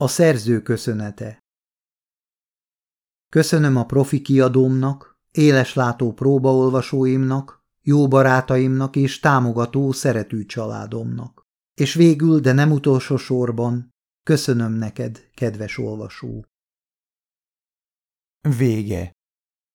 A szerző köszönete Köszönöm a profi kiadómnak, éleslátó próbaolvasóimnak, jó barátaimnak és támogató, szerető családomnak. És végül, de nem utolsó sorban, köszönöm neked, kedves olvasó. Vége